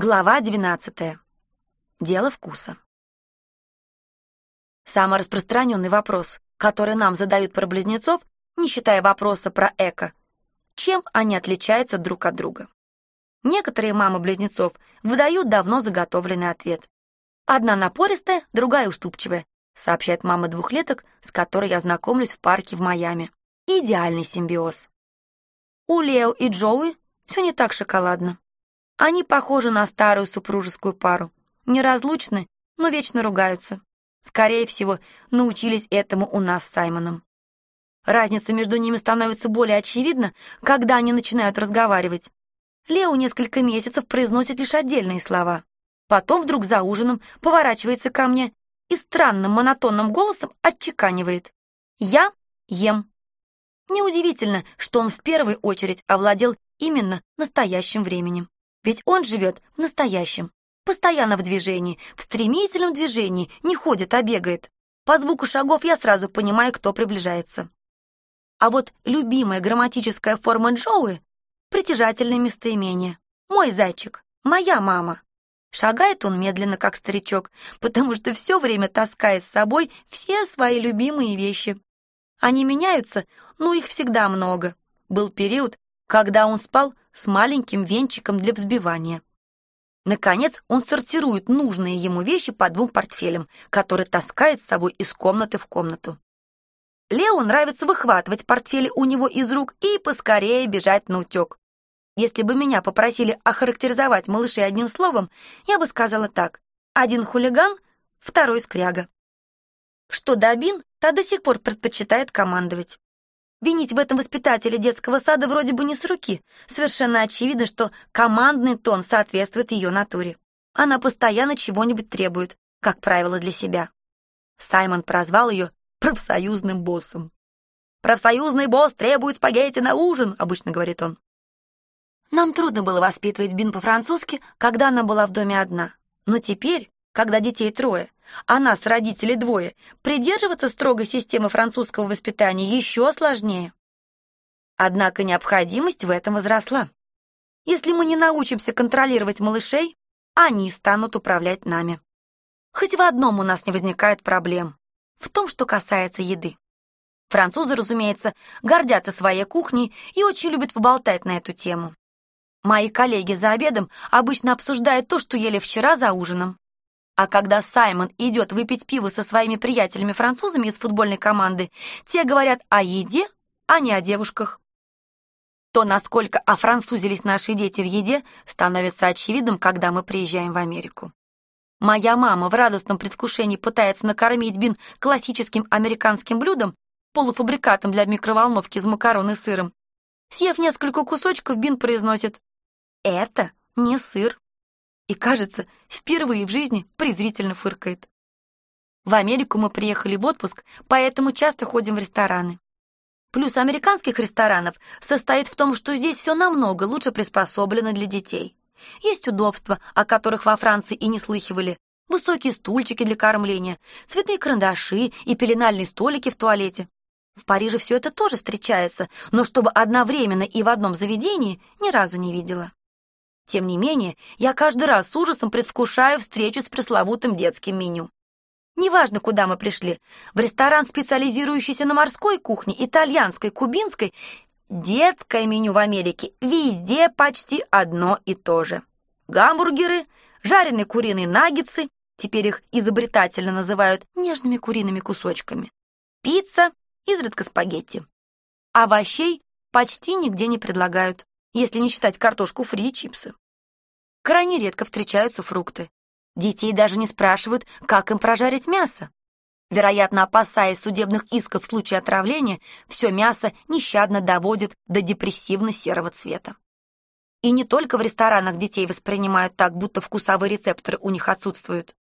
Глава 12. Дело вкуса. Самый распространенный вопрос, который нам задают про близнецов, не считая вопроса про эко, чем они отличаются друг от друга. Некоторые мамы близнецов выдают давно заготовленный ответ. Одна напористая, другая уступчивая, сообщает мама двухлеток, с которой я знакомлюсь в парке в Майами. Идеальный симбиоз. У Лео и Джоуи все не так шоколадно. Они похожи на старую супружескую пару. Неразлучны, но вечно ругаются. Скорее всего, научились этому у нас с Саймоном. Разница между ними становится более очевидна, когда они начинают разговаривать. Лео несколько месяцев произносит лишь отдельные слова. Потом вдруг за ужином поворачивается ко мне и странным монотонным голосом отчеканивает. «Я ем». Неудивительно, что он в первую очередь овладел именно настоящим временем. Ведь он живет в настоящем, постоянно в движении, в стремительном движении, не ходит, а бегает. По звуку шагов я сразу понимаю, кто приближается. А вот любимая грамматическая форма Джоуи — притяжательное местоимение. Мой зайчик, моя мама. Шагает он медленно, как старичок, потому что все время таскает с собой все свои любимые вещи. Они меняются, но их всегда много. Был период, когда он спал с маленьким венчиком для взбивания. Наконец, он сортирует нужные ему вещи по двум портфелям, которые таскает с собой из комнаты в комнату. Лео нравится выхватывать портфели у него из рук и поскорее бежать на утек. Если бы меня попросили охарактеризовать малышей одним словом, я бы сказала так. Один хулиган, второй скряга. Что до Бин, та до сих пор предпочитает командовать. Винить в этом воспитателя детского сада вроде бы не с руки. Совершенно очевидно, что командный тон соответствует ее натуре. Она постоянно чего-нибудь требует, как правило, для себя. Саймон прозвал ее профсоюзным боссом. «Профсоюзный босс требует спагетти на ужин», — обычно говорит он. Нам трудно было воспитывать Бин по-французски, когда она была в доме одна. Но теперь, когда детей трое, а нас, родителей, двое, придерживаться строгой системы французского воспитания еще сложнее. Однако необходимость в этом возросла. Если мы не научимся контролировать малышей, они станут управлять нами. Хоть в одном у нас не возникает проблем. В том, что касается еды. Французы, разумеется, гордятся своей кухней и очень любят поболтать на эту тему. Мои коллеги за обедом обычно обсуждают то, что ели вчера за ужином. А когда Саймон идет выпить пиво со своими приятелями-французами из футбольной команды, те говорят о еде, а не о девушках. То, насколько офранцузились наши дети в еде, становится очевидным, когда мы приезжаем в Америку. Моя мама в радостном предвкушении пытается накормить Бин классическим американским блюдом, полуфабрикатом для микроволновки из макарон и сыром. Съев несколько кусочков, Бин произносит «Это не сыр» и, кажется, впервые в жизни презрительно фыркает. В Америку мы приехали в отпуск, поэтому часто ходим в рестораны. Плюс американских ресторанов состоит в том, что здесь все намного лучше приспособлено для детей. Есть удобства, о которых во Франции и не слыхивали, высокие стульчики для кормления, цветные карандаши и пеленальные столики в туалете. В Париже все это тоже встречается, но чтобы одновременно и в одном заведении ни разу не видела. Тем не менее, я каждый раз с ужасом предвкушаю встречу с пресловутым детским меню. Неважно, куда мы пришли, в ресторан, специализирующийся на морской кухне, итальянской, кубинской, детское меню в Америке везде почти одно и то же. Гамбургеры, жареные куриные наггетсы, теперь их изобретательно называют нежными куриными кусочками, пицца, изредка спагетти. Овощей почти нигде не предлагают если не считать картошку фри и чипсы. Крайне редко встречаются фрукты. Детей даже не спрашивают, как им прожарить мясо. Вероятно, опасаясь судебных исков в случае отравления, все мясо нещадно доводит до депрессивно-серого цвета. И не только в ресторанах детей воспринимают так, будто вкусовые рецепторы у них отсутствуют.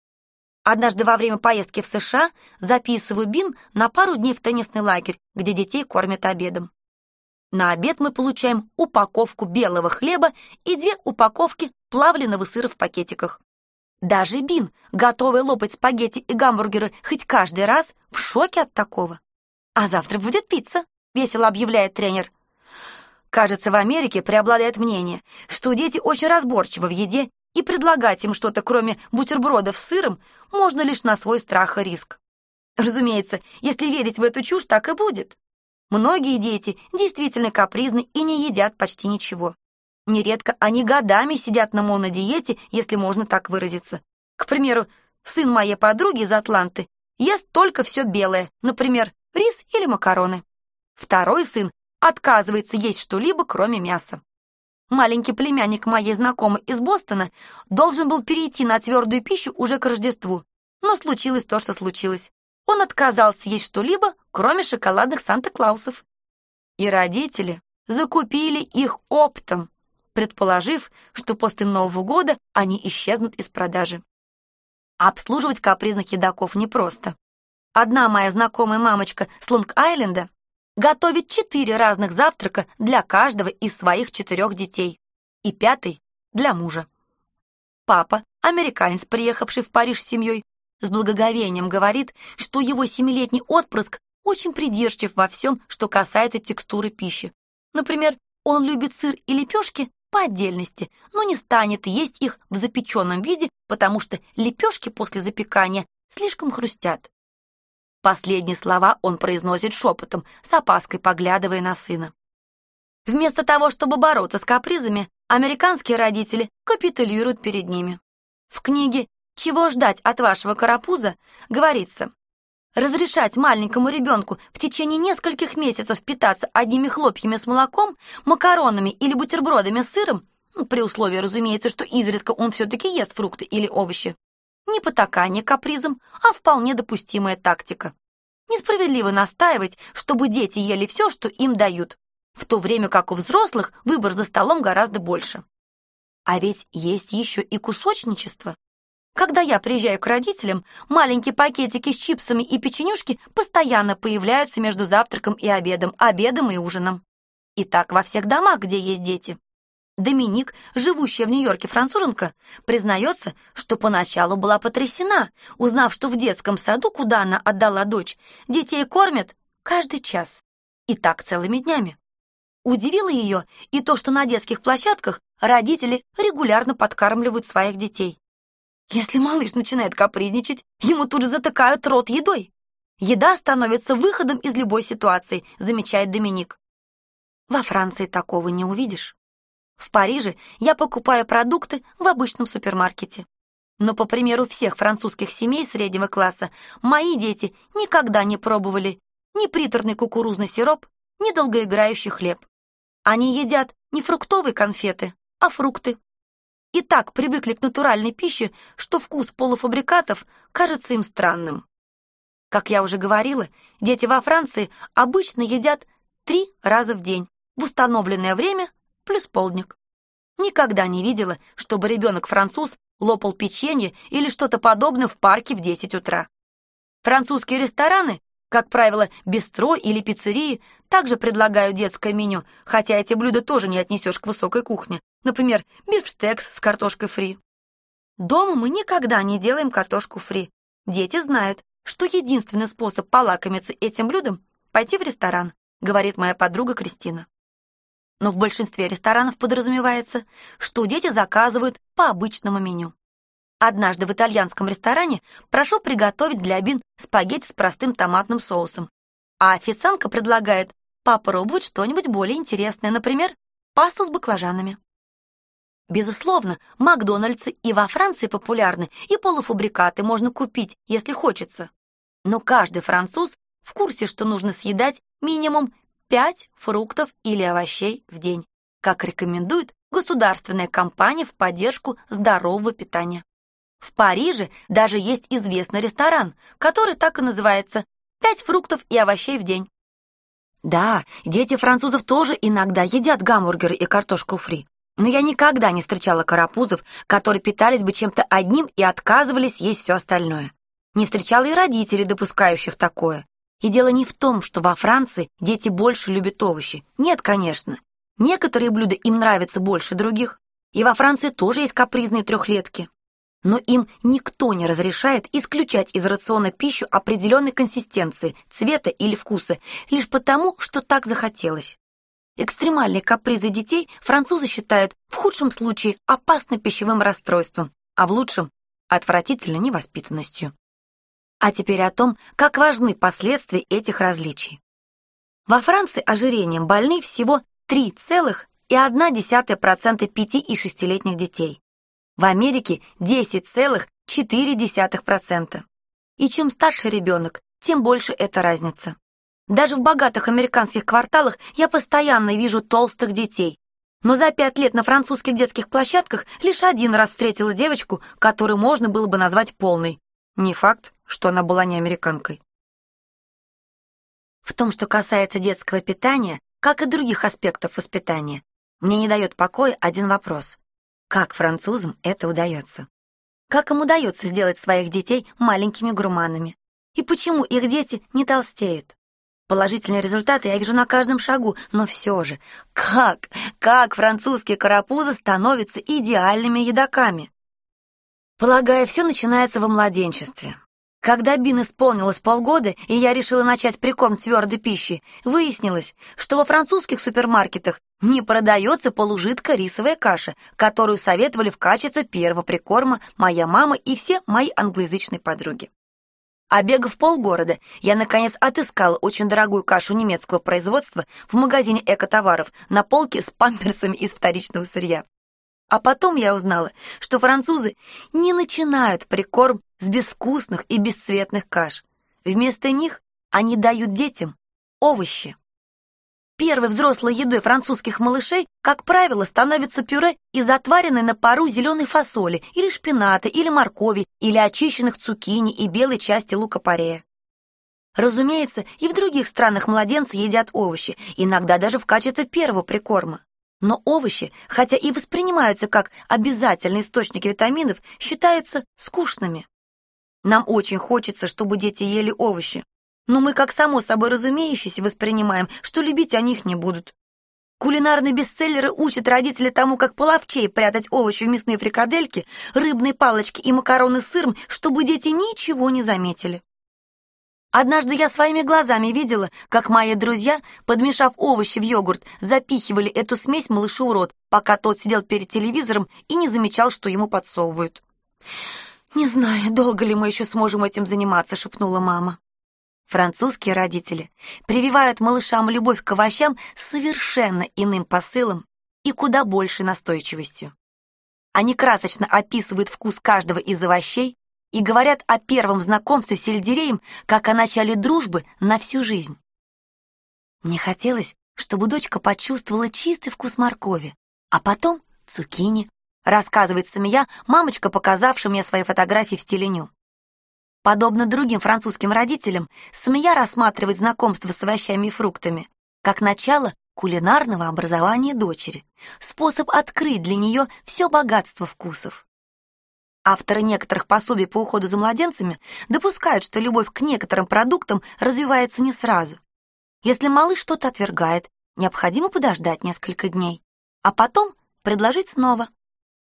Однажды во время поездки в США записываю Бин на пару дней в теннисный лагерь, где детей кормят обедом. На обед мы получаем упаковку белого хлеба и две упаковки плавленного сыра в пакетиках. Даже Бин, готовый лопать спагетти и гамбургеры хоть каждый раз, в шоке от такого. «А завтра будет пицца», — весело объявляет тренер. Кажется, в Америке преобладает мнение, что дети очень разборчивы в еде и предлагать им что-то, кроме бутербродов с сыром, можно лишь на свой страх и риск. Разумеется, если верить в эту чушь, так и будет. Многие дети действительно капризны и не едят почти ничего. Нередко они годами сидят на монодиете, если можно так выразиться. К примеру, сын моей подруги из Атланты ест только все белое, например, рис или макароны. Второй сын отказывается есть что-либо, кроме мяса. Маленький племянник моей знакомой из Бостона должен был перейти на твердую пищу уже к Рождеству, но случилось то, что случилось. Он отказался есть что-либо, кроме шоколадных Санта-Клаусов. И родители закупили их оптом, предположив, что после Нового года они исчезнут из продажи. Обслуживать капризных едоков непросто. Одна моя знакомая мамочка с Лонг-Айленда готовит четыре разных завтрака для каждого из своих четырех детей и пятый для мужа. Папа, американец, приехавший в Париж с семьей, с благоговением говорит, что его семилетний отпрыск очень придирчив во всем, что касается текстуры пищи. Например, он любит сыр и лепешки по отдельности, но не станет есть их в запеченном виде, потому что лепешки после запекания слишком хрустят. Последние слова он произносит шепотом, с опаской поглядывая на сына. Вместо того, чтобы бороться с капризами, американские родители капитулируют перед ними. В книге «Чего ждать от вашего карапуза» говорится, разрешать маленькому ребенку в течение нескольких месяцев питаться одними хлопьями с молоком, макаронами или бутербродами с сыром, ну, при условии, разумеется, что изредка он все-таки ест фрукты или овощи, не потакание капризом, а вполне допустимая тактика. Несправедливо настаивать, чтобы дети ели все, что им дают, в то время как у взрослых выбор за столом гораздо больше. А ведь есть еще и кусочничество. Когда я приезжаю к родителям, маленькие пакетики с чипсами и печенюшки постоянно появляются между завтраком и обедом, обедом и ужином. И так во всех домах, где есть дети. Доминик, живущая в Нью-Йорке француженка, признается, что поначалу была потрясена, узнав, что в детском саду, куда она отдала дочь, детей кормят каждый час. И так целыми днями. Удивило ее и то, что на детских площадках родители регулярно подкармливают своих детей. Если малыш начинает капризничать, ему тут же затыкают рот едой. Еда становится выходом из любой ситуации, замечает Доминик. Во Франции такого не увидишь. В Париже я покупаю продукты в обычном супермаркете. Но, по примеру всех французских семей среднего класса, мои дети никогда не пробовали ни приторный кукурузный сироп, ни долгоиграющий хлеб. Они едят не фруктовые конфеты, а фрукты. И так привыкли к натуральной пище, что вкус полуфабрикатов кажется им странным. Как я уже говорила, дети во Франции обычно едят три раза в день в установленное время плюс полдник. Никогда не видела, чтобы ребенок-француз лопал печенье или что-то подобное в парке в 10 утра. Французские рестораны, как правило, бистро или пиццерии, также предлагают детское меню, хотя эти блюда тоже не отнесешь к высокой кухне. Например, бифштекс с картошкой фри. Дома мы никогда не делаем картошку фри. Дети знают, что единственный способ полакомиться этим блюдом — пойти в ресторан, говорит моя подруга Кристина. Но в большинстве ресторанов подразумевается, что дети заказывают по обычному меню. Однажды в итальянском ресторане прошу приготовить для Бин спагетти с простым томатным соусом, а официантка предлагает попробовать что-нибудь более интересное, например, пасту с баклажанами. Безусловно, Макдональдсы и во Франции популярны, и полуфабрикаты можно купить, если хочется. Но каждый француз в курсе, что нужно съедать минимум 5 фруктов или овощей в день, как рекомендует государственная компания в поддержку здорового питания. В Париже даже есть известный ресторан, который так и называется «Пять фруктов и овощей в день». Да, дети французов тоже иногда едят гамбургеры и картошку фри, но я никогда не встречала карапузов, которые питались бы чем-то одним и отказывались есть все остальное. Не встречала и родителей, допускающих такое. И дело не в том, что во Франции дети больше любят овощи. Нет, конечно. Некоторые блюда им нравятся больше других. И во Франции тоже есть капризные трехлетки. Но им никто не разрешает исключать из рациона пищу определенной консистенции, цвета или вкуса, лишь потому, что так захотелось. Экстремальные капризы детей французы считают в худшем случае опасным пищевым расстройством, а в лучшем — отвратительной невоспитанностью. А теперь о том, как важны последствия этих различий. Во Франции ожирением больны всего 3,1% 5 и 6-летних детей. В Америке 10,4%. И чем старше ребенок, тем больше эта разница. Даже в богатых американских кварталах я постоянно вижу толстых детей. Но за пять лет на французских детских площадках лишь один раз встретила девочку, которую можно было бы назвать полной. Не факт, что она была не американкой. В том, что касается детского питания, как и других аспектов воспитания, мне не дает покоя один вопрос. Как французам это удается? Как им удается сделать своих детей маленькими гурманами? И почему их дети не толстеют? Положительные результаты я вижу на каждом шагу, но все же, как, как французские карапузы становятся идеальными едоками? Полагаю, все начинается во младенчестве. Когда Бин исполнилось полгода, и я решила начать прикорм твердой пищи, выяснилось, что во французских супермаркетах не продается полужидкая рисовая каша, которую советовали в качестве первого прикорма моя мама и все мои англоязычные подруги. Обегав полгорода, я, наконец, отыскала очень дорогую кашу немецкого производства в магазине экотоваров на полке с памперсами из вторичного сырья. А потом я узнала, что французы не начинают прикорм с безвкусных и бесцветных каш. Вместо них они дают детям овощи. Первой взрослой едой французских малышей, как правило, становится пюре из отваренной на пару зеленой фасоли или шпината, или моркови, или очищенных цукини и белой части лука-порея. Разумеется, и в других странах младенцы едят овощи, иногда даже в качестве первого прикорма. Но овощи, хотя и воспринимаются как обязательный источник витаминов, считаются скучными. Нам очень хочется, чтобы дети ели овощи, но мы как само собой разумеющееся воспринимаем, что любить они их не будут. Кулинарные бестселлеры учат родителей тому, как половчей прятать овощи в мясные фрикадельки, рыбные палочки и макароны с сыром, чтобы дети ничего не заметили. Однажды я своими глазами видела, как мои друзья, подмешав овощи в йогурт, запихивали эту смесь малышу в рот, пока тот сидел перед телевизором и не замечал, что ему подсовывают. «Не знаю, долго ли мы еще сможем этим заниматься», — шепнула мама. Французские родители прививают малышам любовь к овощам совершенно иным посылом и куда большей настойчивостью. Они красочно описывают вкус каждого из овощей и говорят о первом знакомстве с сельдереем как о начале дружбы на всю жизнь. Мне хотелось, чтобы дочка почувствовала чистый вкус моркови, а потом цукини, рассказывает Самия, мамочка, показавшая мне свои фотографии в стиле ню. Подобно другим французским родителям, Самия рассматривает знакомство с овощами и фруктами как начало кулинарного образования дочери, способ открыть для нее все богатство вкусов. Авторы некоторых пособий по уходу за младенцами допускают, что любовь к некоторым продуктам развивается не сразу. Если малыш что-то отвергает, необходимо подождать несколько дней, а потом предложить снова.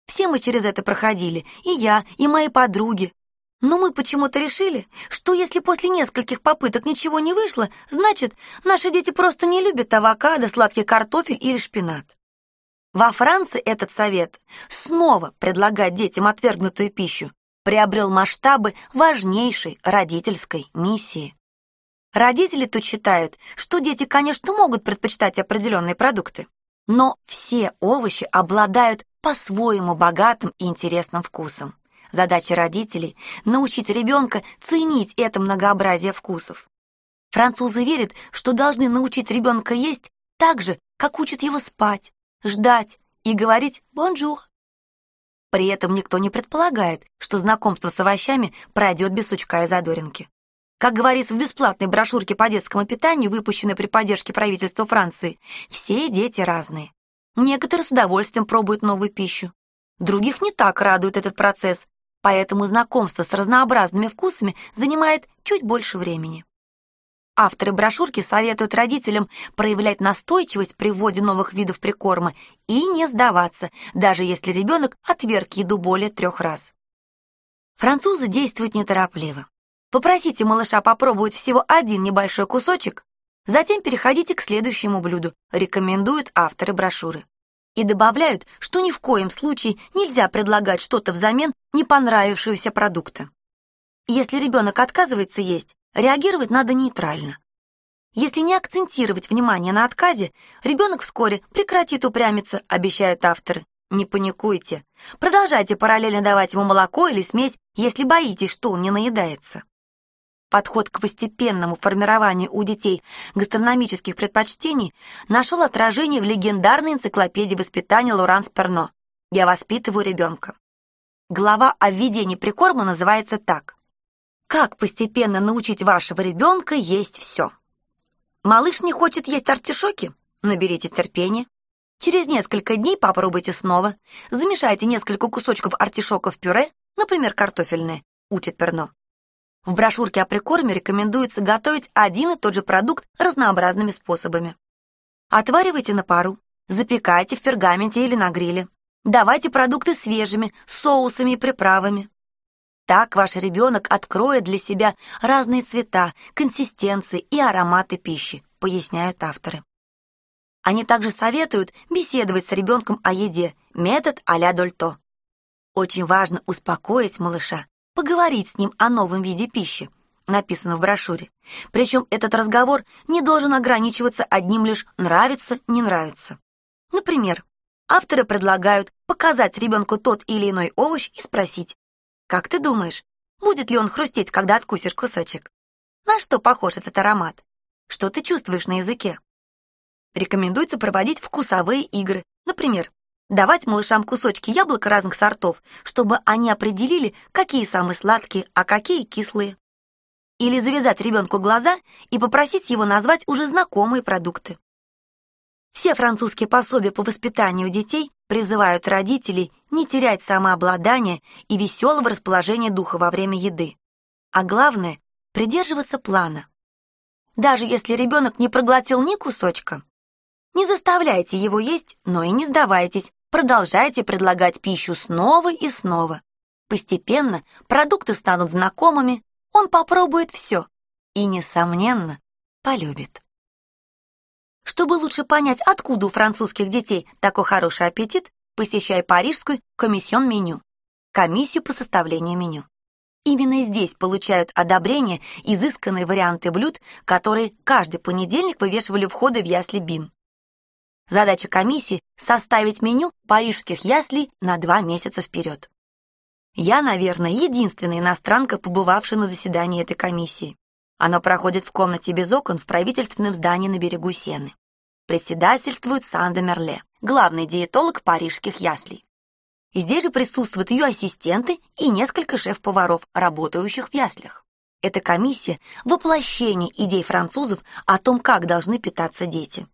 Все мы через это проходили, и я, и мои подруги, но мы почему-то решили, что если после нескольких попыток ничего не вышло, значит, наши дети просто не любят авокадо, сладкий картофель или шпинат. Во Франции этот совет снова предлагать детям отвергнутую пищу приобрел масштабы важнейшей родительской миссии. Родители тут считают, что дети, конечно, могут предпочитать определенные продукты, но все овощи обладают по-своему богатым и интересным вкусом. Задача родителей — научить ребенка ценить это многообразие вкусов. Французы верят, что должны научить ребенка есть так же, как учат его спать, ждать и говорить «бонжур». При этом никто не предполагает, что знакомство с овощами пройдет без сучка и задоринки. Как говорится в бесплатной брошюрке по детскому питанию, выпущенной при поддержке правительства Франции, все дети разные. Некоторые с удовольствием пробуют новую пищу. Других не так радует этот процесс, поэтому знакомство с разнообразными вкусами занимает чуть больше времени. Авторы брошюрки советуют родителям проявлять настойчивость при вводе новых видов прикорма и не сдаваться, даже если ребенок отверг еду более трех раз. Французы действуют неторопливо. Попросите малыша попробовать всего один небольшой кусочек, Затем переходите к следующему блюду, рекомендуют авторы брошюры. И добавляют, что ни в коем случае нельзя предлагать что-то взамен не понравившегося продукта. Если ребенок отказывается есть, реагировать надо нейтрально. Если не акцентировать внимание на отказе, ребенок вскоре прекратит упрямиться, обещают авторы. Не паникуйте. Продолжайте параллельно давать ему молоко или смесь, если боитесь, что он не наедается. Подход к постепенному формированию у детей гастрономических предпочтений нашел отражение в легендарной энциклопедии воспитания Лоранс Перно «Я воспитываю ребенка». Глава о введении прикорма называется так. Как постепенно научить вашего ребенка есть все? Малыш не хочет есть артишоки? Наберите терпения. Через несколько дней попробуйте снова. Замешайте несколько кусочков артишоков в пюре, например, картофельное, учит Перно. В брошюрке о прикорме рекомендуется готовить один и тот же продукт разнообразными способами. Отваривайте на пару, запекайте в пергаменте или на гриле. Давайте продукты свежими, соусами и приправами. Так ваш ребенок откроет для себя разные цвета, консистенции и ароматы пищи, поясняют авторы. Они также советуют беседовать с ребенком о еде, метод а-ля Дольто. Очень важно успокоить малыша, поговорить с ним о новом виде пищи, написано в брошюре. Причем этот разговор не должен ограничиваться одним лишь «нравится, не нравится». Например, авторы предлагают показать ребенку тот или иной овощ и спросить, как ты думаешь, будет ли он хрустеть, когда откусишь кусочек? На что похож этот аромат? Что ты чувствуешь на языке? Рекомендуется проводить вкусовые игры. Например, давать малышам кусочки яблок разных сортов, чтобы они определили, какие самые сладкие, а какие кислые. Или завязать ребенку глаза и попросить его назвать уже знакомые продукты. Все французские пособия по воспитанию детей призывают родителей не терять самообладание и веселого расположения духа во время еды. А главное — придерживаться плана. Даже если ребенок не проглотил ни кусочка, не заставляйте его есть, но и не сдавайтесь, продолжайте предлагать пищу снова и снова. Постепенно продукты станут знакомыми, он попробует все и, несомненно, полюбит. Чтобы лучше понять, откуда у французских детей такой хороший аппетит, посещай парижскую комиссион меню, комиссию по составлению меню. Именно здесь получают одобрение изысканные варианты блюд, которые каждый понедельник вывешивали у входа в ясли БИН. Задача комиссии — составить меню парижских яслей на два месяца вперед. Я, наверное, единственная иностранка, побывавшая на заседании этой комиссии. Оно проходит в комнате без окон в правительственном здании на берегу Сены. Председательствует Санда Мерле, главный диетолог парижских яслей. И здесь же присутствуют ее ассистенты и несколько шеф-поваров, работающих в яслях. Эта комиссия — воплощение идей французов о том, как должны питаться дети.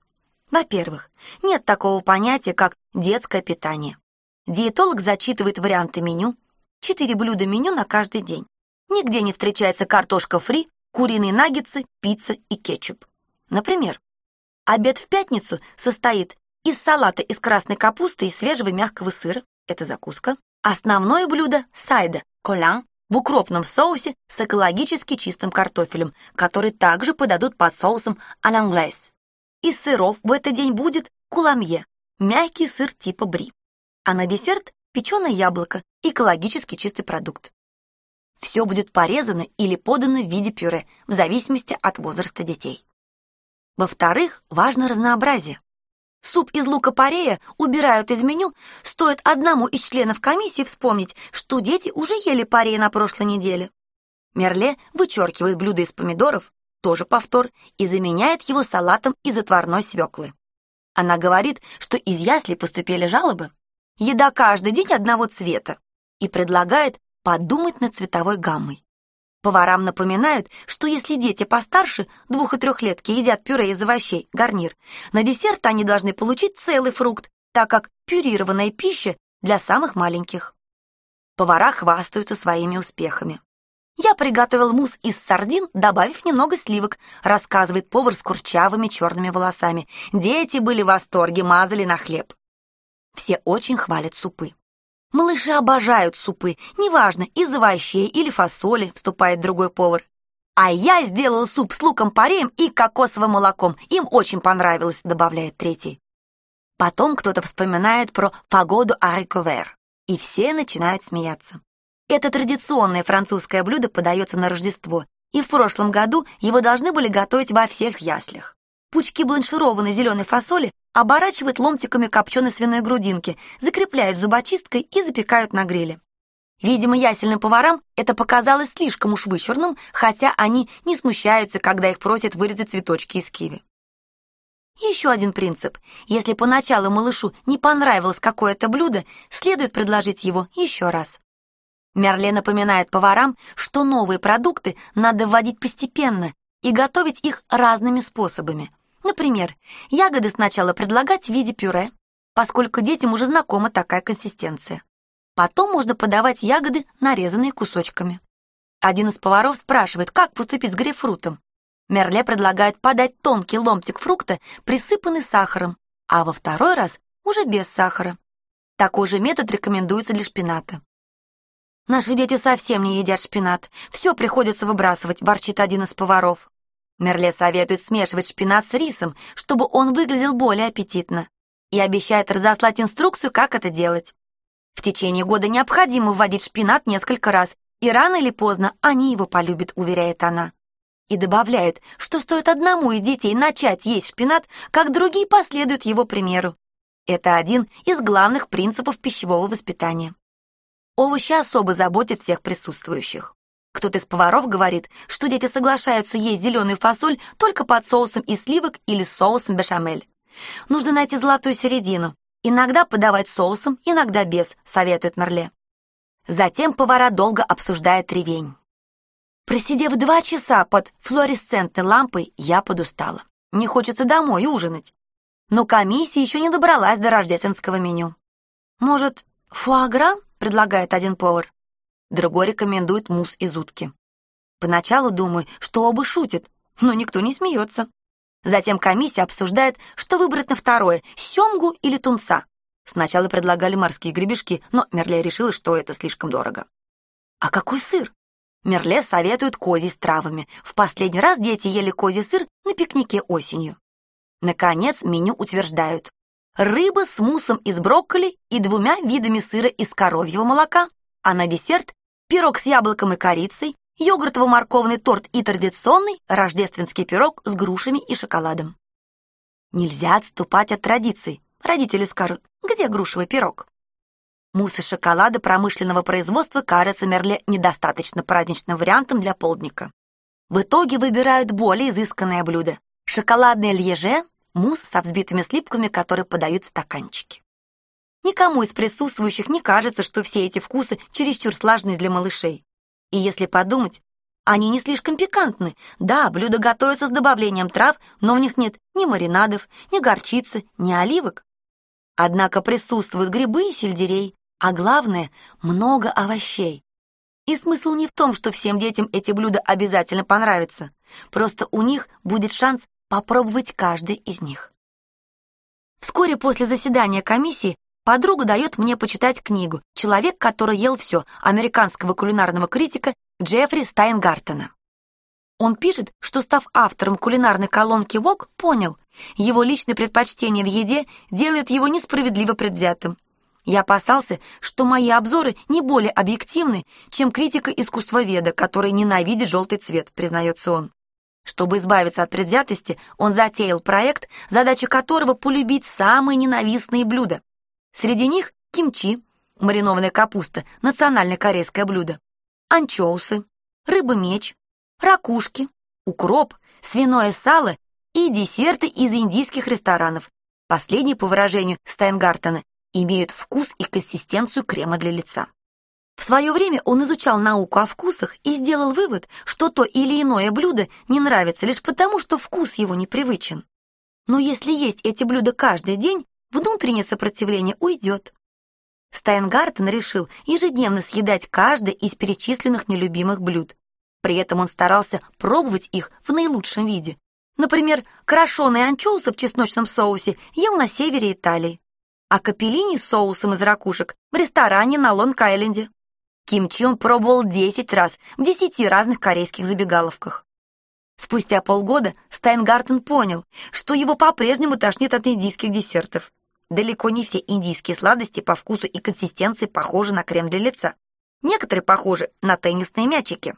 Во-первых, нет такого понятия, как детское питание. Диетолог зачитывает варианты меню, четыре блюда меню на каждый день. Нигде не встречается картошка фри, куриные наггетсы, пицца и кетчуп. Например, обед в пятницу состоит из салата из красной капусты и свежего мягкого сыра, это закуска. Основное блюдо — сайда, колян, в укропном соусе с экологически чистым картофелем, который также подадут под соусом а Из сыров в этот день будет куламье, мягкий сыр типа бри. А на десерт печеное яблоко, экологически чистый продукт. Все будет порезано или подано в виде пюре, в зависимости от возраста детей. Во-вторых, важно разнообразие. Суп из лука-порея убирают из меню, стоит одному из членов комиссии вспомнить, что дети уже ели парея на прошлой неделе. Мерле вычеркивает блюдо из помидоров, тоже повтор, и заменяет его салатом из отварной свеклы. Она говорит, что из ясли поступили жалобы. Еда каждый день одного цвета и предлагает подумать над цветовой гаммой. Поварам напоминают, что если дети постарше, двух- и трехлетки, едят пюре из овощей, гарнир, на десерт они должны получить целый фрукт, так как пюрированная пища для самых маленьких. Повара хвастаются своими успехами. «Я приготовил мусс из сардин, добавив немного сливок», рассказывает повар с курчавыми черными волосами. Дети были в восторге, мазали на хлеб. Все очень хвалят супы. Малыши обожают супы, неважно, из овощей или фасоли, вступает другой повар. «А я сделал суп с луком-пореем и кокосовым молоком. Им очень понравилось», — добавляет третий. Потом кто-то вспоминает про погоду ариковер, и все начинают смеяться. Это традиционное французское блюдо подается на Рождество, и в прошлом году его должны были готовить во всех яслях. Пучки бланшированной зеленой фасоли оборачивают ломтиками копченой свиной грудинки, закрепляют зубочисткой и запекают на гриле. Видимо, ясельным поварам это показалось слишком уж вычурным, хотя они не смущаются, когда их просят вырезать цветочки из киви. Еще один принцип. Если поначалу малышу не понравилось какое-то блюдо, следует предложить его еще раз. Мерле напоминает поварам, что новые продукты надо вводить постепенно и готовить их разными способами. Например, ягоды сначала предлагать в виде пюре, поскольку детям уже знакома такая консистенция. Потом можно подавать ягоды, нарезанные кусочками. Один из поваров спрашивает, как поступить с грейпфрутом. Мерле предлагает подать тонкий ломтик фрукта, присыпанный сахаром, а во второй раз уже без сахара. Такой же метод рекомендуется для шпината. «Наши дети совсем не едят шпинат. Все приходится выбрасывать», — ворчит один из поваров. Мерле советует смешивать шпинат с рисом, чтобы он выглядел более аппетитно, и обещает разослать инструкцию, как это делать. В течение года необходимо вводить шпинат несколько раз, и рано или поздно они его полюбят, уверяет она. И добавляет, что стоит одному из детей начать есть шпинат, как другие последуют его примеру. Это один из главных принципов пищевого воспитания. Овощи особо заботят всех присутствующих. Кто-то из поваров говорит, что дети соглашаются есть зеленую фасоль только под соусом из сливок или соусом бешамель. Нужно найти золотую середину, Иногда подавать соусом, иногда без, советует Мерле. Затем повара долго обсуждают ревень. Просидев два часа под флуоресцентной лампой, я подустала. Не хочется домой ужинать. Но комиссия еще не добралась до рождественского меню. Может, фуагра, предлагает один повар. Другой рекомендует мусс из утки. Поначалу думаю, что оба шутят, но никто не смеется. Затем комиссия обсуждает, что выбрать на второе — семгу или тунца. Сначала предлагали морские гребешки, но Мерле решила, что это слишком дорого. А какой сыр? Мерле советует козий с травами. В последний раз дети ели козий сыр на пикнике осенью. Наконец, меню утверждают. Рыба с муссом из брокколи и двумя видами сыра из коровьего молока, а на десерт — пирог с яблоком и корицей, йогуртово-морковный торт и традиционный рождественский пирог с грушами и шоколадом. Нельзя отступать от традиций. Родители скажут, где грушевый пирог? Мусс из шоколада промышленного производства кажется Мерле недостаточно праздничным вариантом для полдника. В итоге выбирают более изысканное блюдо. Шоколадное льеже, мусс со взбитыми сливками, которые подают в стаканчике. Никому из присутствующих не кажется, что все эти вкусы чересчур сложны для малышей. И если подумать, они не слишком пикантны. Да, блюда готовятся с добавлением трав, но в них нет ни маринадов, ни горчицы, ни оливок. Однако присутствуют грибы и сельдерей, а главное — много овощей. И смысл не в том, что всем детям эти блюда обязательно понравятся. Просто у них будет шанс попробовать каждый из них. Вскоре после заседания комиссии Подруга дает мне почитать книгу «Человек, который ел все» американского кулинарного критика Джеффри Стайнгартена. Он пишет, что, став автором кулинарной колонки Вок, понял, его личные предпочтения в еде делают его несправедливо предвзятым. Я опасался, что мои обзоры не более объективны, чем критика искусствоведа, который ненавидит желтый цвет, признается он. Чтобы избавиться от предвзятости, он затеял проект, задача которого полюбить самые ненавистные блюда. Среди них кимчи, маринованная капуста, национальное корейское блюдо, анчоусы, рыба-меч, ракушки, укроп, свиное сало и десерты из индийских ресторанов. Последние, по выражению Стайнгартена, имеют вкус и консистенцию крема для лица. В свое время он изучал науку о вкусах и сделал вывод, что то или иное блюдо не нравится лишь потому, что вкус его непривычен. Но если есть эти блюда каждый день, внутреннее сопротивление уйдет. Стайнгартен решил ежедневно съедать каждое из перечисленных нелюбимых блюд. При этом он старался пробовать их в наилучшем виде. Например, крашеные анчоусы в чесночном соусе ел на севере Италии, а капеллини с соусом из ракушек в ресторане на Лонг-Айленде. Кимчи он пробовал 10 раз в 10 разных корейских забегаловках. Спустя полгода Стайнгартен понял, что его по-прежнему тошнит от индийских десертов. Далеко не все индийские сладости по вкусу и консистенции похожи на крем для лица. Некоторые похожи на теннисные мячики.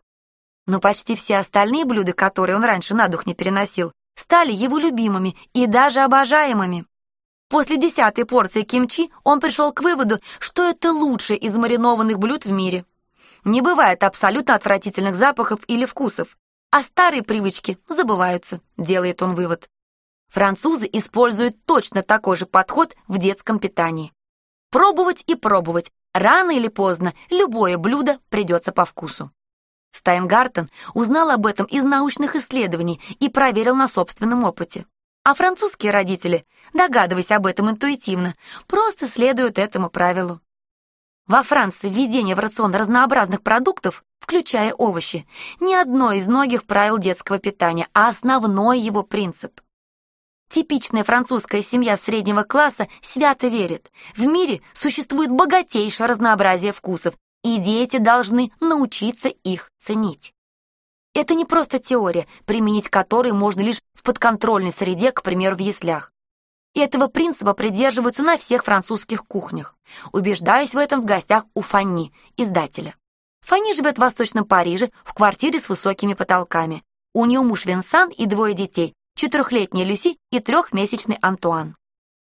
Но почти все остальные блюда, которые он раньше на дух не переносил, стали его любимыми и даже обожаемыми. После десятой порции кимчи он пришел к выводу, что это лучшее из маринованных блюд в мире. Не бывает абсолютно отвратительных запахов или вкусов, а старые привычки забываются, делает он вывод. Французы используют точно такой же подход в детском питании. Пробовать и пробовать, рано или поздно любое блюдо придется по вкусу. Стайнгартен узнал об этом из научных исследований и проверил на собственном опыте. А французские родители, догадываясь об этом интуитивно, просто следуют этому правилу. Во Франции введение в рацион разнообразных продуктов, включая овощи, не одно из многих правил детского питания, а основной его принцип. Типичная французская семья среднего класса свято верит, в мире существует богатейшее разнообразие вкусов, и дети должны научиться их ценить. Это не просто теория, применить которой можно лишь в подконтрольной среде, к примеру, в яслях. И этого принципа придерживаются на всех французских кухнях. Убеждаюсь в этом в гостях у Фанни, издателя. Фанни живет в Восточном Париже в квартире с высокими потолками. У нее муж Винсан и двое детей, четырехлетняя Люси и трехмесячный Антуан.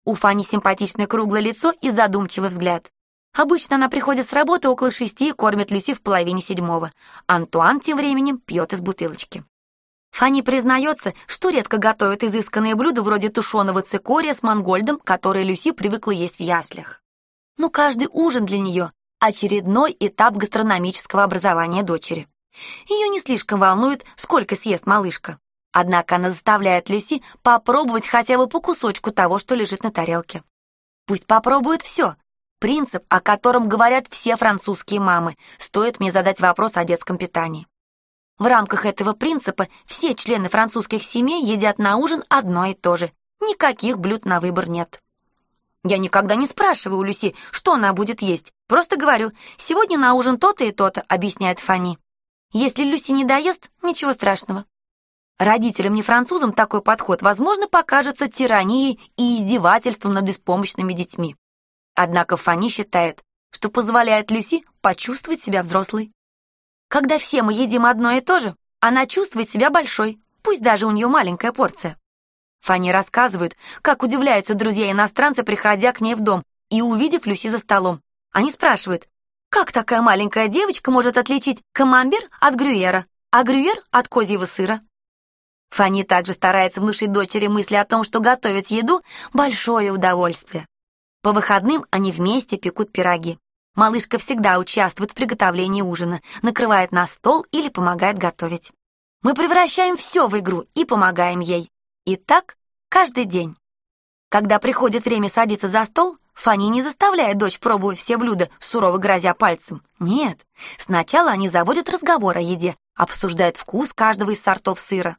У Фанни симпатичное круглое лицо и задумчивый взгляд. Обычно она приходит с работы около шести и кормит Люси в половине седьмого. Антуан тем временем пьет из бутылочки. Фанни признается, что редко готовит изысканные блюда вроде тушеного цикория с мангольдом, которые Люси привыкла есть в яслях. Но каждый ужин для нее — очередной этап гастрономического образования дочери. Ее не слишком волнует, сколько съест малышка. Однако она заставляет Люси попробовать хотя бы по кусочку того, что лежит на тарелке. Пусть попробует все, Принцип, о котором говорят все французские мамы, стоит мне задать вопрос о детском питании. В рамках этого принципа все члены французских семей едят на ужин одно и то же. Никаких блюд на выбор нет. Я никогда не спрашиваю у Люси, что она будет есть. Просто говорю, сегодня на ужин то-то и то-то, объясняет Фанни. Если Люси не доест, ничего страшного. Родителям не французам такой подход, возможно, покажется тиранией и издевательством над беспомощными детьми. Однако Фанни считает, что позволяет Люси почувствовать себя взрослой. Когда все мы едим одно и то же, она чувствует себя большой, пусть даже у нее маленькая порция. Фанни рассказывает, как удивляются друзья-иностранцы, приходя к ней в дом и увидев Люси за столом. Они спрашивают, как такая маленькая девочка может отличить камамбер от грюера, а грюер от козьего сыра? Фанни также старается внушить дочери мысли о том, что готовить еду — большое удовольствие. По выходным они вместе пекут пироги. Малышка всегда участвует в приготовлении ужина, накрывает на стол или помогает готовить. Мы превращаем все в игру и помогаем ей. И так каждый день. Когда приходит время садиться за стол, Фанни не заставляет дочь пробовать все блюда, сурово грозя пальцем. Нет, сначала они заводят разговор о еде, обсуждают вкус каждого из сортов сыра.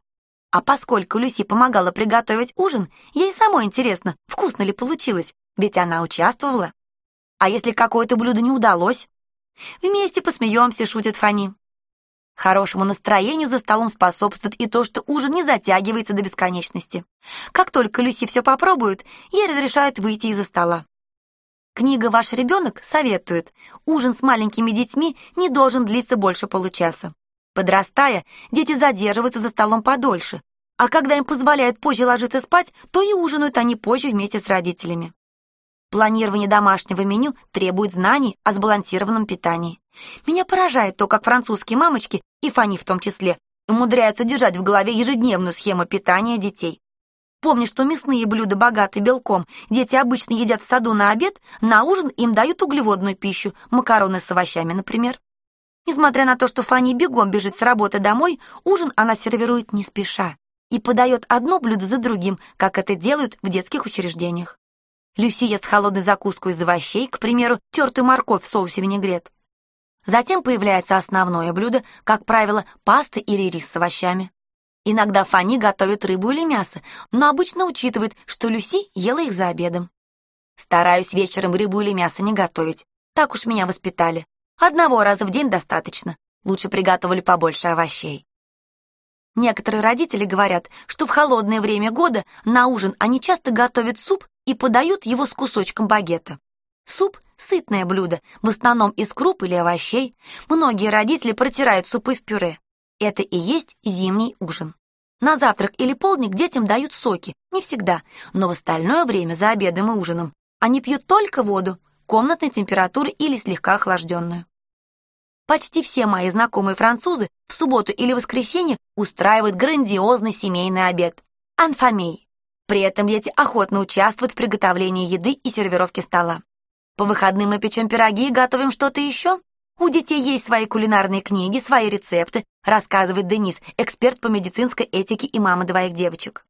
А поскольку Люси помогала приготовить ужин, ей самой интересно, вкусно ли получилось, ведь она участвовала. А если какое-то блюдо не удалось? Вместе посмеемся, шутит Фани. Хорошему настроению за столом способствует и то, что ужин не затягивается до бесконечности. Как только Люси все попробует, ей разрешают выйти из-за стола. Книга «Ваш ребенок» советует, ужин с маленькими детьми не должен длиться больше получаса. Подрастая, дети задерживаются за столом подольше, а когда им позволяют позже ложиться спать, то и ужинают они позже вместе с родителями. Планирование домашнего меню требует знаний о сбалансированном питании. Меня поражает то, как французские мамочки, и Фани в том числе, умудряются держать в голове ежедневную схему питания детей. Помни, что мясные блюда, богатые белком, дети обычно едят в саду на обед, на ужин им дают углеводную пищу, макароны с овощами, например. Несмотря на то, что Фанни бегом бежит с работы домой, ужин она сервирует не спеша и подает одно блюдо за другим, как это делают в детских учреждениях. Люси ест холодную закуску из овощей, к примеру, тертую морковь в соусе винегрет. Затем появляется основное блюдо, как правило, паста или рис с овощами. Иногда Фанни готовит рыбу или мясо, но обычно учитывает, что Люси ела их за обедом. Стараюсь вечером рыбу или мясо не готовить. Так уж меня воспитали. Одного раза в день достаточно. Лучше приготовили побольше овощей. Некоторые родители говорят, что в холодное время года на ужин они часто готовят суп и подают его с кусочком багета. Суп – сытное блюдо, в основном из круп или овощей. Многие родители протирают супы в пюре. Это и есть зимний ужин. На завтрак или полдник детям дают соки, не всегда, но в остальное время за обедом и ужином они пьют только воду, комнатной температуры или слегка охлажденную. Почти все мои знакомые французы в субботу или воскресенье устраивают грандиозный семейный обед – анфамей. При этом дети охотно участвуют в приготовлении еды и сервировке стола. По выходным мы печем пироги и готовим что-то еще. У детей есть свои кулинарные книги, свои рецепты, рассказывает Денис, эксперт по медицинской этике и мама двоих девочек.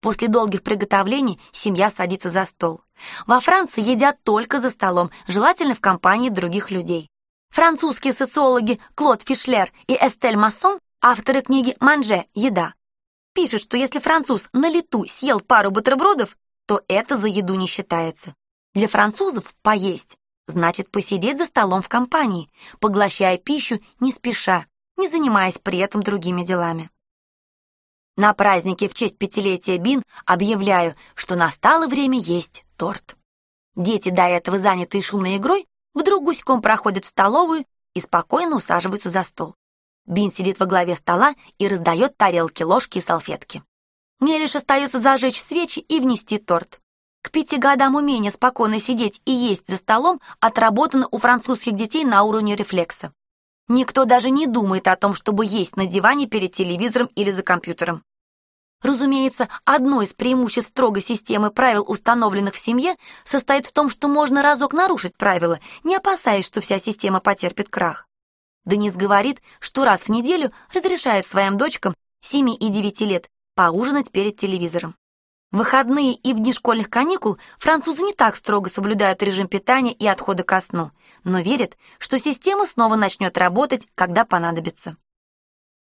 После долгих приготовлений семья садится за стол. Во Франции едят только за столом, желательно в компании других людей. Французские социологи Клод Фишлер и Эстель Массон, авторы книги «Манже. Еда», пишут, что если француз на лету съел пару бутербродов, то это за еду не считается. Для французов поесть значит посидеть за столом в компании, поглощая пищу не спеша, не занимаясь при этом другими делами. На празднике в честь пятилетия Бин объявляю, что настало время есть торт. Дети, до этого занятые шумной игрой, вдруг гуськом проходят в столовую и спокойно усаживаются за стол. Бин сидит во главе стола и раздает тарелки, ложки и салфетки. Мне лишь остается зажечь свечи и внести торт. К пяти годам умение спокойно сидеть и есть за столом отработано у французских детей на уровне рефлекса. Никто даже не думает о том, чтобы есть на диване перед телевизором или за компьютером. Разумеется, одно из преимуществ строгой системы правил, установленных в семье, состоит в том, что можно разок нарушить правила, не опасаясь, что вся система потерпит крах. Денис говорит, что раз в неделю разрешает своим дочкам 7 и 9 лет поужинать перед телевизором. В выходные и в дни школьных каникул французы не так строго соблюдают режим питания и отхода ко сну, но верят, что система снова начнет работать, когда понадобится.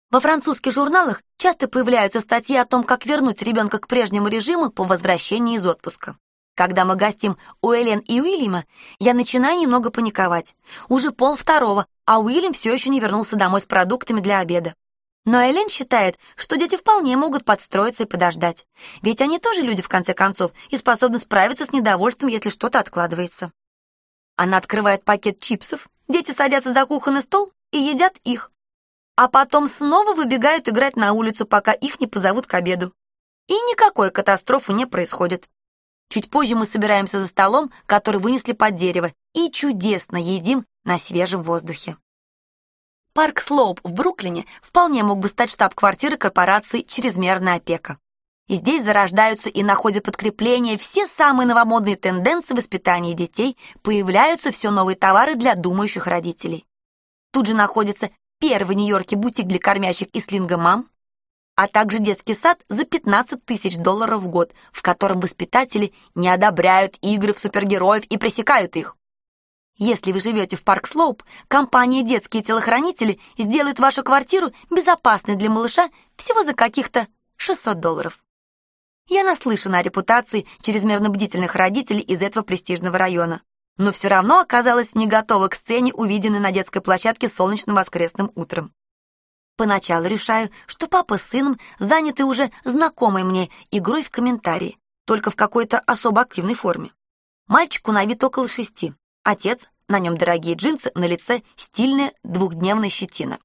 Во французских журналах часто появляются статьи о том, как вернуть ребенка к прежнему режиму по возвращении из отпуска. Когда мы гостим у Элен и Уильяма, я начинаю немного паниковать. Уже пол второго, а Уильям все еще не вернулся домой с продуктами для обеда. Но Элен считает, что дети вполне могут подстроиться и подождать. Ведь они тоже люди, в конце концов, и способны справиться с недовольством, если что-то откладывается. Она открывает пакет чипсов, дети садятся за кухонный стол и едят их. А потом снова выбегают играть на улицу, пока их не позовут к обеду. И никакой катастрофы не происходит. Чуть позже мы собираемся за столом, который вынесли под дерево, и чудесно едим на свежем воздухе. Парк Слоуп в Бруклине вполне мог бы стать штаб-квартирой корпорации «Чрезмерная опека». И здесь зарождаются и находят подкрепление все самые новомодные тенденции воспитания детей, появляются все новые товары для думающих родителей. Тут же находится первый в Нью-Йорке бутик для кормящих и слинга мам, а также детский сад за 15 тысяч долларов в год, в котором воспитатели не одобряют игры в супергероев и пресекают их. Если вы живете в Парк Слоуп, компания «Детские телохранители» сделает вашу квартиру безопасной для малыша всего за каких-то 600 долларов. Я наслышана о репутации чрезмерно бдительных родителей из этого престижного района, но все равно оказалась не готова к сцене, увиденной на детской площадке солнечным воскресным утром. Поначалу решаю, что папа с сыном заняты уже знакомой мне игрой в комментарии, только в какой-то особо активной форме. Мальчику на вид около шести, Отец, на нем дорогие джинсы, на лице стильная двухдневная щетина.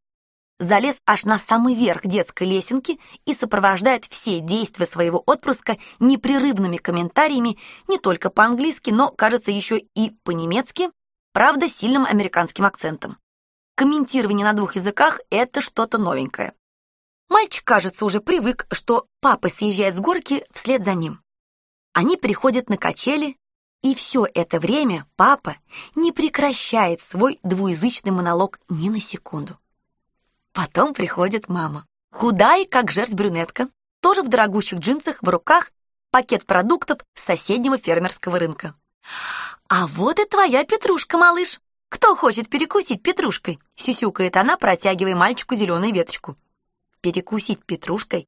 Залез аж на самый верх детской лесенки и сопровождает все действия своего отпрыска непрерывными комментариями не только по-английски, но, кажется, еще и по-немецки, правда, сильным американским акцентом. Комментирование на двух языках — это что-то новенькое. Мальчик, кажется, уже привык, что папа съезжает с горки вслед за ним. Они приходят на качели, и все это время папа не прекращает свой двуязычный монолог ни на секунду. Потом приходит мама. Худая, как жерсть брюнетка, тоже в дорогущих джинсах, в руках пакет продуктов с соседнего фермерского рынка. «А вот и твоя петрушка, малыш! Кто хочет перекусить петрушкой?» — сюсюкает она, протягивая мальчику зеленую веточку. «Перекусить петрушкой?»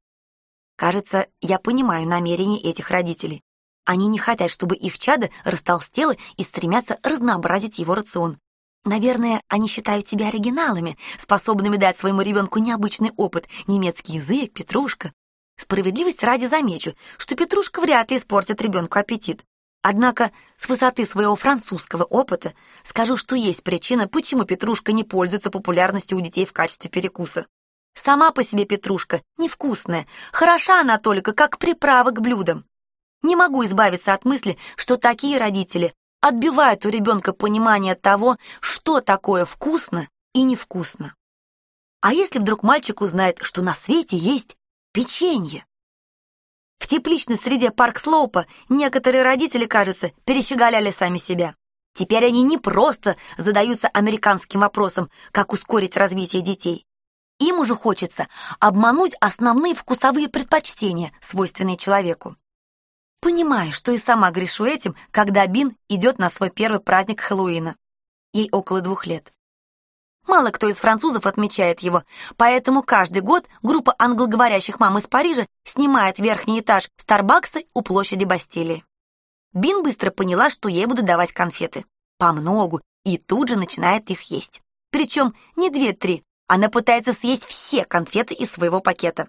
Кажется, я понимаю намерения этих родителей. Они не хотят, чтобы их чадо растолстело и стремятся разнообразить его рацион. Наверное, они считают себя оригиналами, способными дать своему ребенку необычный опыт, немецкий язык, петрушка. Справедливость ради замечу, что петрушка вряд ли испортит ребенку аппетит. Однако с высоты своего французского опыта скажу, что есть причина, почему петрушка не пользуется популярностью у детей в качестве перекуса. Сама по себе петрушка невкусная, хороша она только как приправа к блюдам. Не могу избавиться от мысли, что такие родители отбивают у ребенка понимание того, что такое вкусно и невкусно. А если вдруг мальчик узнает, что на свете есть печенье? В тепличной среде парк Слоупа некоторые родители, кажется, перещеголяли сами себя. Теперь они не просто задаются американским вопросом, как ускорить развитие детей. Им уже хочется обмануть основные вкусовые предпочтения, свойственные человеку. Понимаю, что и сама грешу этим, когда Бин идет на свой первый праздник Хэллоуина. Ей около двух лет. Мало кто из французов отмечает его, поэтому каждый год группа англоговорящих мам из Парижа снимает верхний этаж Старбакса у площади Бастилии. Бин быстро поняла, что ей будут давать конфеты. По многу, и тут же начинает их есть. Причем не две-три, она пытается съесть все конфеты из своего пакета.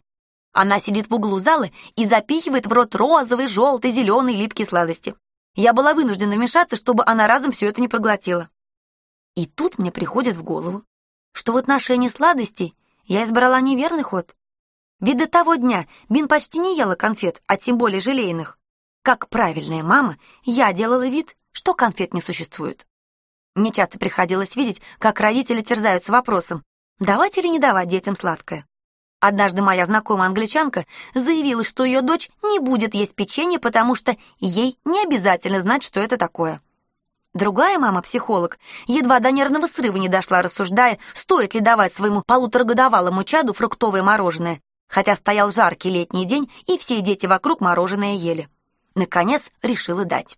Она сидит в углу зала и запихивает в рот розовый, желтый, зеленый, липкие сладости. Я была вынуждена вмешаться, чтобы она разом все это не проглотила. И тут мне приходит в голову, что в отношении сладостей я избрала неверный ход. Ведь до того дня Бин почти не ела конфет, а тем более желейных. Как правильная мама, я делала вид, что конфет не существует. Мне часто приходилось видеть, как родители терзаются вопросом, давать или не давать детям сладкое. Однажды моя знакомая англичанка заявила, что ее дочь не будет есть печенье, потому что ей не обязательно знать, что это такое. Другая мама-психолог едва до нервного срыва не дошла, рассуждая, стоит ли давать своему полуторагодовалому чаду фруктовое мороженое, хотя стоял жаркий летний день, и все дети вокруг мороженое ели. Наконец, решила дать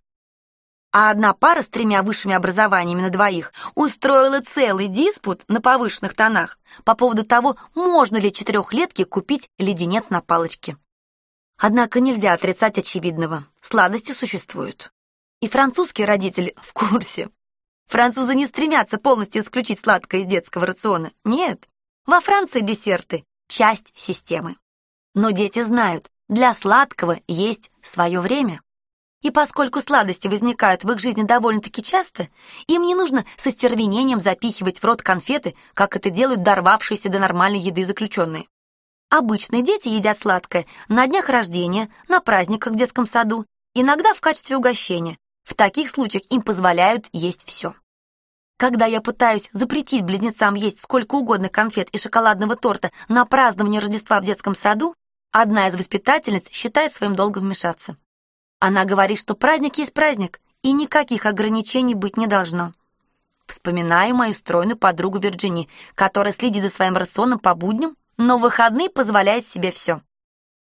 а одна пара с тремя высшими образованиями на двоих устроила целый диспут на повышенных тонах по поводу того, можно ли четырехлетке купить леденец на палочке. Однако нельзя отрицать очевидного. Сладости существуют. И французские родители в курсе. Французы не стремятся полностью исключить сладкое из детского рациона. Нет. Во Франции десерты — часть системы. Но дети знают, для сладкого есть свое время. И поскольку сладости возникают в их жизни довольно-таки часто, им не нужно со стервенением запихивать в рот конфеты, как это делают дорвавшиеся до нормальной еды заключенные. Обычные дети едят сладкое на днях рождения, на праздниках в детском саду, иногда в качестве угощения. В таких случаях им позволяют есть все. Когда я пытаюсь запретить близнецам есть сколько угодно конфет и шоколадного торта на празднование Рождества в детском саду, одна из воспитательниц считает своим долгом вмешаться. Она говорит, что праздник есть праздник, и никаких ограничений быть не должно. Вспоминаю мою стройную подругу Вирджини, которая следит за своим рационом по будням, но в выходные позволяет себе все.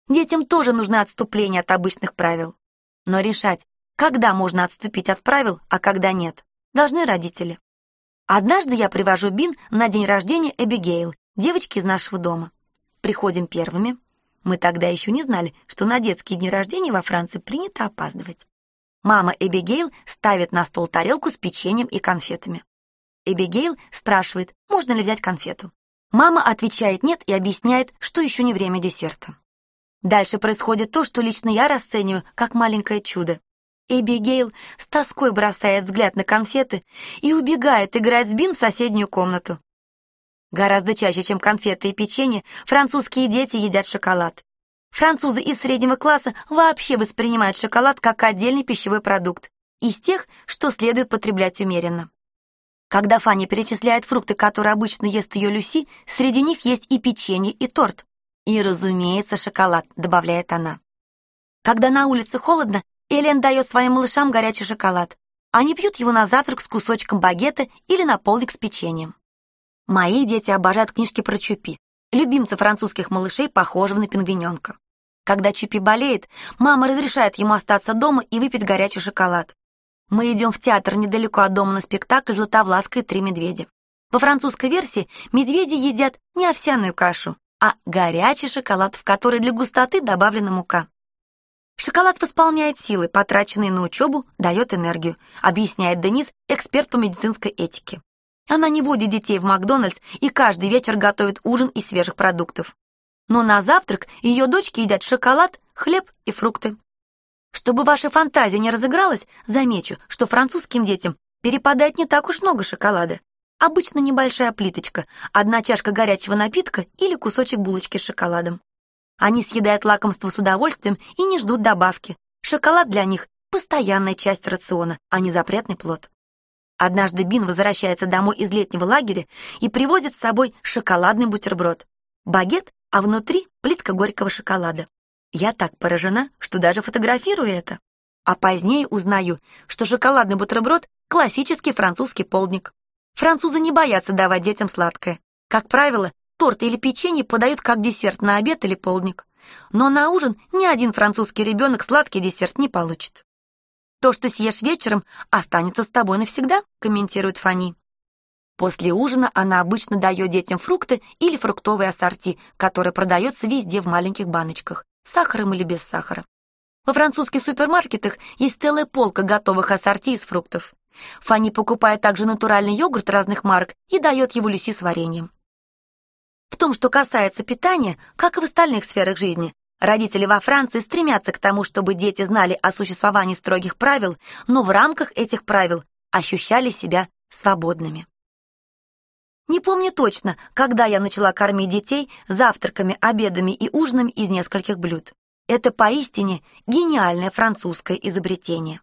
Детям тоже нужны отступления от обычных правил. Но решать, когда можно отступить от правил, а когда нет, должны родители. Однажды я привожу Бин на день рождения Эбигейл, девочки из нашего дома. Приходим первыми, мы тогда еще не знали, что на детские дни рождения во Франции принято опаздывать. Мама Эбигейл ставит на стол тарелку с печеньем и конфетами. Эбигейл спрашивает, можно ли взять конфету. Мама отвечает нет и объясняет, что еще не время десерта. Дальше происходит то, что лично я расцениваю как маленькое чудо. Эбигейл с тоской бросает взгляд на конфеты и убегает играть с Бин в соседнюю комнату. Гораздо чаще, чем конфеты и печенье, французские дети едят шоколад. Французы из среднего класса вообще воспринимают шоколад как отдельный пищевой продукт, из тех, что следует потреблять умеренно. Когда Фанни перечисляет фрукты, которые обычно ест ее Люси, среди них есть и печенье, и торт. И, разумеется, шоколад, добавляет она. Когда на улице холодно, Элен дает своим малышам горячий шоколад. Они пьют его на завтрак с кусочком багета или на полдник с печеньем. Мои дети обожают книжки про Чупи, любимца французских малышей, похожего на пингвиненка. Когда Чупи болеет, мама разрешает ему остаться дома и выпить горячий шоколад. Мы идем в театр недалеко от дома на спектакль «Златовласка и три медведя». Во французской версии медведи едят не овсяную кашу, а горячий шоколад, в который для густоты добавлена мука. Шоколад восполняет силы, потраченные на учебу, дает энергию, объясняет Денис, эксперт по медицинской этике. Она не водит детей в Макдональдс и каждый вечер готовит ужин из свежих продуктов. Но на завтрак ее дочки едят шоколад, хлеб и фрукты. Чтобы ваша фантазия не разыгралась, замечу, что французским детям перепадает не так уж много шоколада. Обычно небольшая плиточка, одна чашка горячего напитка или кусочек булочки с шоколадом. Они съедают лакомство с удовольствием и не ждут добавки. Шоколад для них — постоянная часть рациона, а не запретный плод. Однажды Бин возвращается домой из летнего лагеря и привозит с собой шоколадный бутерброд. Багет, а внутри плитка горького шоколада. Я так поражена, что даже фотографирую это. А позднее узнаю, что шоколадный бутерброд — классический французский полдник. Французы не боятся давать детям сладкое. Как правило, торт или печенье подают как десерт на обед или полдник. Но на ужин ни один французский ребенок сладкий десерт не получит. То, что съешь вечером, останется с тобой навсегда, комментирует Фани. После ужина она обычно дает детям фрукты или фруктовые ассорти, которые продается везде в маленьких баночках, с сахаром или без сахара. Во французских супермаркетах есть целая полка готовых ассорти из фруктов. Фанни покупает также натуральный йогурт разных марок и дает его Люси с вареньем. В том, что касается питания, как и в остальных сферах жизни, родители во Франции стремятся к тому, чтобы дети знали о существовании строгих правил, но в рамках этих правил ощущали себя свободными. Не помню точно, когда я начала кормить детей завтраками, обедами и ужинами из нескольких блюд. Это поистине гениальное французское изобретение.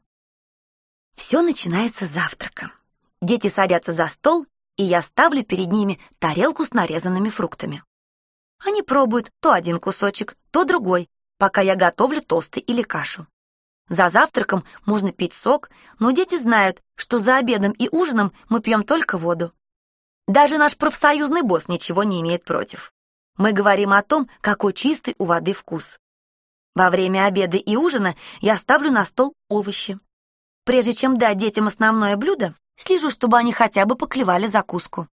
Все начинается с завтрака. Дети садятся за стол, и я ставлю перед ними тарелку с нарезанными фруктами. Они пробуют то один кусочек, то другой, пока я готовлю тосты или кашу. За завтраком можно пить сок, но дети знают, что за обедом и ужином мы пьем только воду. Даже наш профсоюзный босс ничего не имеет против. Мы говорим о том, какой чистый у воды вкус. Во время обеда и ужина я ставлю на стол овощи. Прежде чем дать детям основное блюдо, слежу, чтобы они хотя бы поклевали закуску.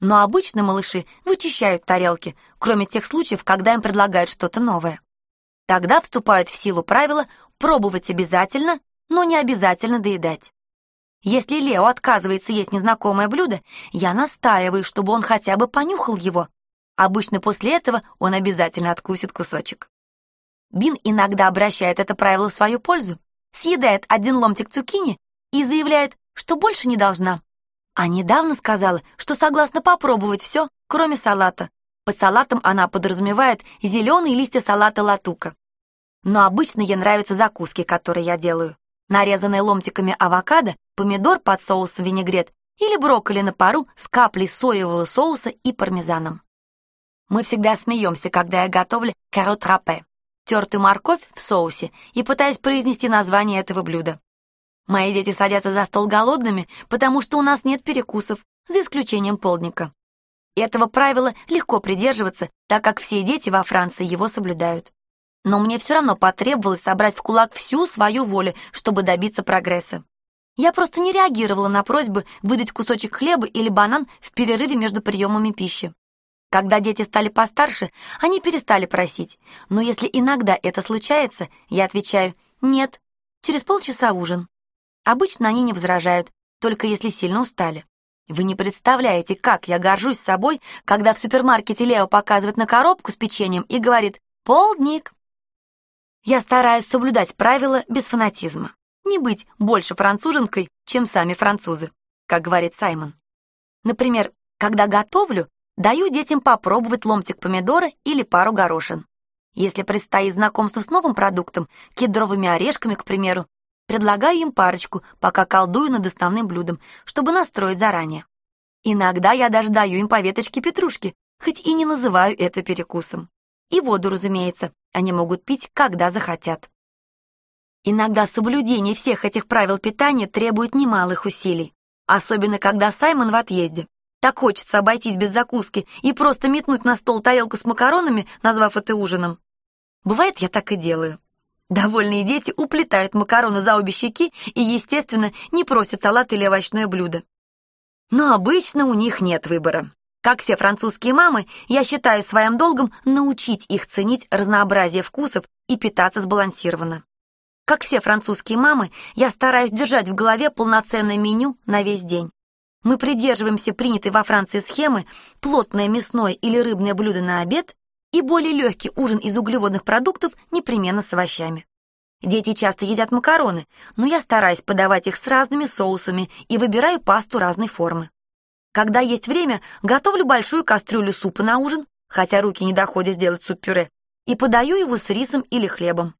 Но обычно малыши вычищают тарелки, кроме тех случаев, когда им предлагают что-то новое. Тогда вступают в силу правила пробовать обязательно, но не обязательно доедать. Если Лео отказывается есть незнакомое блюдо, я настаиваю, чтобы он хотя бы понюхал его. Обычно после этого он обязательно откусит кусочек. Бин иногда обращает это правило в свою пользу, съедает один ломтик цукини и заявляет, что больше не должна. А недавно сказала, что согласна попробовать все, кроме салата. Под салатом она подразумевает зеленые листья салата латука. Но обычно ей нравятся закуски, которые я делаю. Нарезанные ломтиками авокадо помидор под соусом винегрет или брокколи на пару с каплей соевого соуса и пармезаном. Мы всегда смеемся, когда я готовлю карот рапе, тертую морковь в соусе, и пытаюсь произнести название этого блюда. Мои дети садятся за стол голодными, потому что у нас нет перекусов, за исключением полдника. Этого правила легко придерживаться, так как все дети во Франции его соблюдают. Но мне все равно потребовалось собрать в кулак всю свою волю, чтобы добиться прогресса. Я просто не реагировала на просьбы выдать кусочек хлеба или банан в перерыве между приемами пищи. Когда дети стали постарше, они перестали просить, но если иногда это случается, я отвечаю «нет, через полчаса ужин». Обычно они не возражают, только если сильно устали. Вы не представляете, как я горжусь собой, когда в супермаркете Лео показывает на коробку с печеньем и говорит «полдник». Я стараюсь соблюдать правила без фанатизма не быть больше француженкой, чем сами французы, как говорит Саймон. Например, когда готовлю, даю детям попробовать ломтик помидора или пару горошин. Если предстоит знакомство с новым продуктом, кедровыми орешками, к примеру, предлагаю им парочку, пока колдую над основным блюдом, чтобы настроить заранее. Иногда я даже даю им по веточке петрушки, хоть и не называю это перекусом. И воду, разумеется, они могут пить, когда захотят. Иногда соблюдение всех этих правил питания требует немалых усилий, особенно когда Саймон в отъезде. Так хочется обойтись без закуски и просто метнуть на стол тарелку с макаронами, назвав это ужином. Бывает, я так и делаю. Довольные дети уплетают макароны за обе щеки и, естественно, не просят салат или овощное блюдо. Но обычно у них нет выбора. Как все французские мамы, я считаю своим долгом научить их ценить разнообразие вкусов и питаться сбалансированно. Как все французские мамы, я стараюсь держать в голове полноценное меню на весь день. Мы придерживаемся принятой во Франции схемы плотное мясное или рыбное блюдо на обед и более легкий ужин из углеводных продуктов непременно с овощами. Дети часто едят макароны, но я стараюсь подавать их с разными соусами и выбираю пасту разной формы. Когда есть время, готовлю большую кастрюлю супа на ужин, хотя руки не доходят сделать суп-пюре, и подаю его с рисом или хлебом.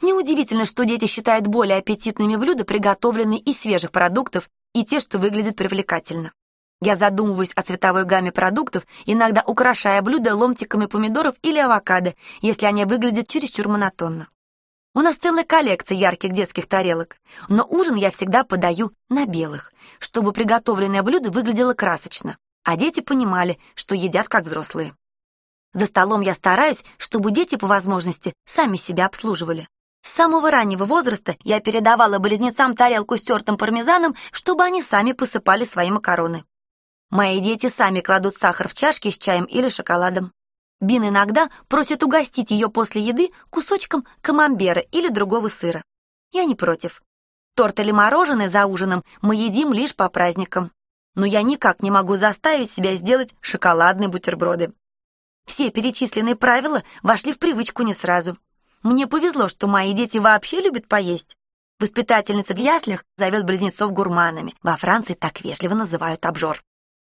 Неудивительно, что дети считают более аппетитными блюда, приготовленные из свежих продуктов, и те, что выглядят привлекательно. Я задумываюсь о цветовой гамме продуктов, иногда украшая блюда ломтиками помидоров или авокадо, если они выглядят чересчур монотонно. У нас целая коллекция ярких детских тарелок, но ужин я всегда подаю на белых, чтобы приготовленное блюдо выглядело красочно, а дети понимали, что едят как взрослые. За столом я стараюсь, чтобы дети по возможности сами себя обслуживали. С самого раннего возраста я передавала близнецам тарелку с тертым пармезаном, чтобы они сами посыпали свои макароны. Мои дети сами кладут сахар в чашки с чаем или шоколадом. Бин иногда просит угостить ее после еды кусочком камамбера или другого сыра. Я не против. Торт или мороженое за ужином мы едим лишь по праздникам. Но я никак не могу заставить себя сделать шоколадные бутерброды. Все перечисленные правила вошли в привычку не сразу. Мне повезло, что мои дети вообще любят поесть. Воспитательница в яслях зовет близнецов гурманами. Во Франции так вежливо называют обжор.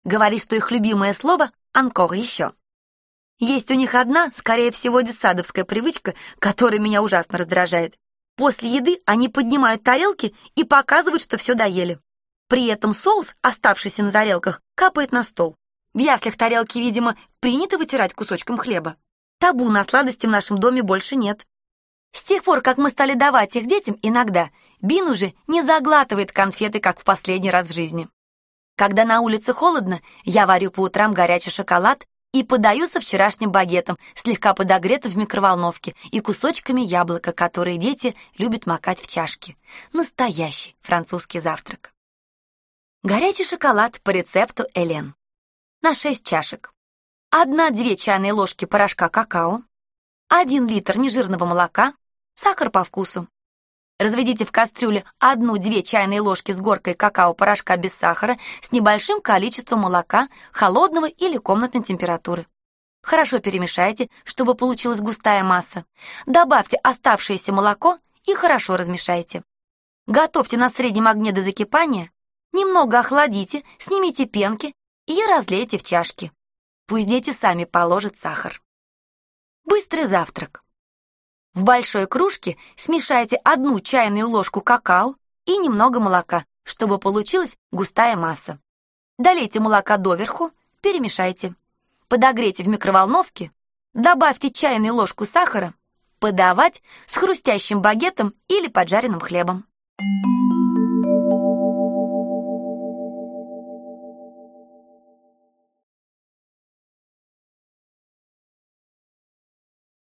Говорит, что их любимое слово «анкор» еще. Есть у них одна, скорее всего, детсадовская привычка, которая меня ужасно раздражает. После еды они поднимают тарелки и показывают, что все доели. При этом соус, оставшийся на тарелках, капает на стол. В яслях тарелки, видимо, принято вытирать кусочком хлеба. Табу на сладости в нашем доме больше нет. С тех пор, как мы стали давать их детям, иногда Бин уже не заглатывает конфеты, как в последний раз в жизни. Когда на улице холодно, я варю по утрам горячий шоколад и подаю со вчерашним багетом, слегка подогретым в микроволновке, и кусочками яблока, которые дети любят макать в чашки. Настоящий французский завтрак. Горячий шоколад по рецепту Элен. На 6 чашек. 1-2 чайные ложки порошка какао, 1 литр нежирного молока, сахар по вкусу. Разведите в кастрюле 1-2 чайные ложки с горкой какао-порошка без сахара с небольшим количеством молока холодного или комнатной температуры. Хорошо перемешайте, чтобы получилась густая масса. Добавьте оставшееся молоко и хорошо размешайте. Готовьте на среднем огне до закипания, немного охладите, снимите пенки и разлейте в чашки. Пусть дети сами положат сахар. Быстрый завтрак. В большой кружке смешайте одну чайную ложку какао и немного молока, чтобы получилась густая масса. Долейте молока доверху, перемешайте. Подогрейте в микроволновке, добавьте чайную ложку сахара, подавать с хрустящим багетом или поджаренным хлебом. Thank you.